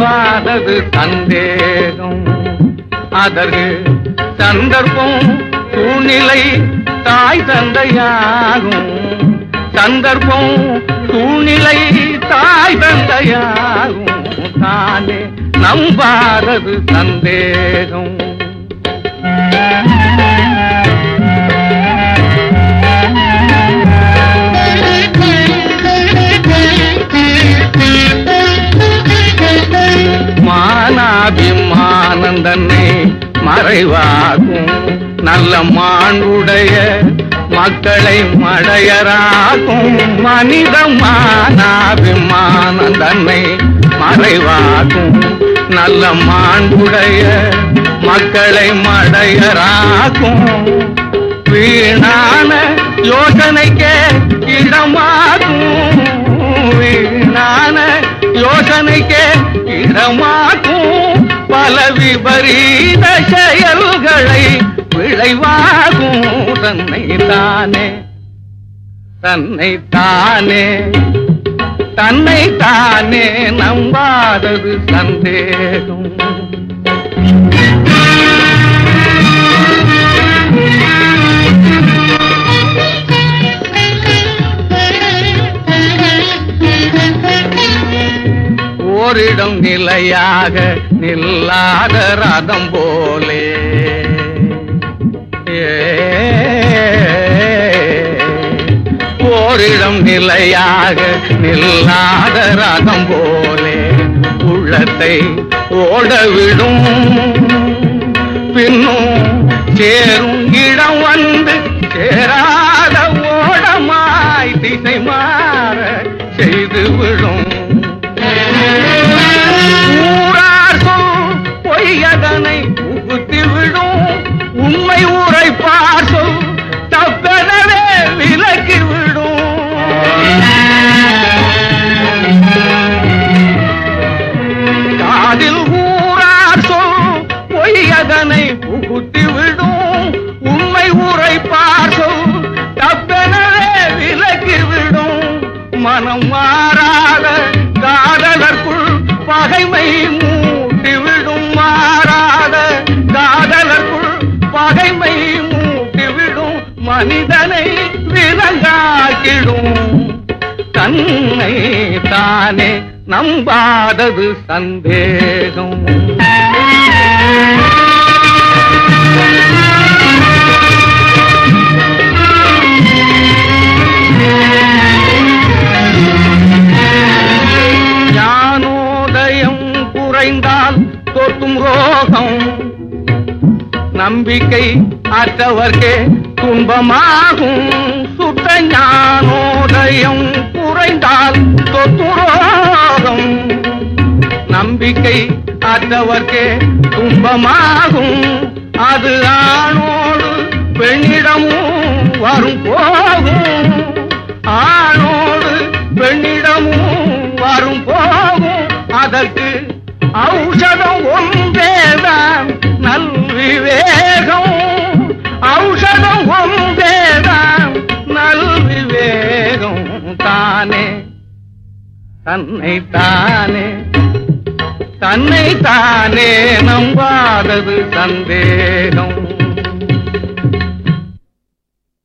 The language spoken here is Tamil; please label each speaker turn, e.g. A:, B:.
A: நம்பாதது சந்தேகம். அதற்கு சந்தர்ப்பம் சூழ்நிலை தாய் தந்தையாகும். சந்தர்ப்பம் சூழ்நிலை தாய் தந்தையாகும். தானே நம்பாதது சந்தேகம். Thank you. மானாபிமானந்தன்னை மறைவாகும். நல்ல மாண்புடைய மக்களை மடையராகும். மனித மானாபிமானந்தன்னை மறைவாகும். நல்ல மாண்புடைய மக்களை மடையராகும். வீணான யோசனைக்கே இடமாகும். வீணான யோசனைக்கே இடமாகும். பல விபரீத செயல்களை விளைவாகும் தன்னை தானே தன்னை தானே தன்னை தானே நம்பாதது சந்தேகம். ஓரிடம் நிலையாக நில்லாத ரதம் போலே. ஓரிடம் நிலையாக நில்லாத ரதம் போலே. உள்ளத்தை ஓடவிடும் பின்னும் சேரும் இடம் வந்து சேராத ஓடமாய் திசை மாற செய்து விடும். குத்தி விடும் உண்மை ஊரை பார்க்கும். தப்பெனவே விலக்கி விடும். மனம் மாறாத காதலர்க்குள் பகைமை மூட்டி விடும் மாறாத காதலர்க்குள் பகைமை மூட்டி விடும் மனிதனை விலங்காக்கிடும். தன்னை தானே நம்பாதது சந்தேகம். தொட்டும் ரோகம். நம்பிக்கை அற்றவர்க்கே துன்பமாகும். சுத்த ஞானோதயம் குறைந்தால் தொத்துரோகம் நம்பிக்கை அற்றவர்க்கே துன்பமாகும். அது ஆணோடு பெண்ணிடமும் வரும் போகும். தன்னை தானே தன்னை தானே நம்பாதது சந்தேகம்.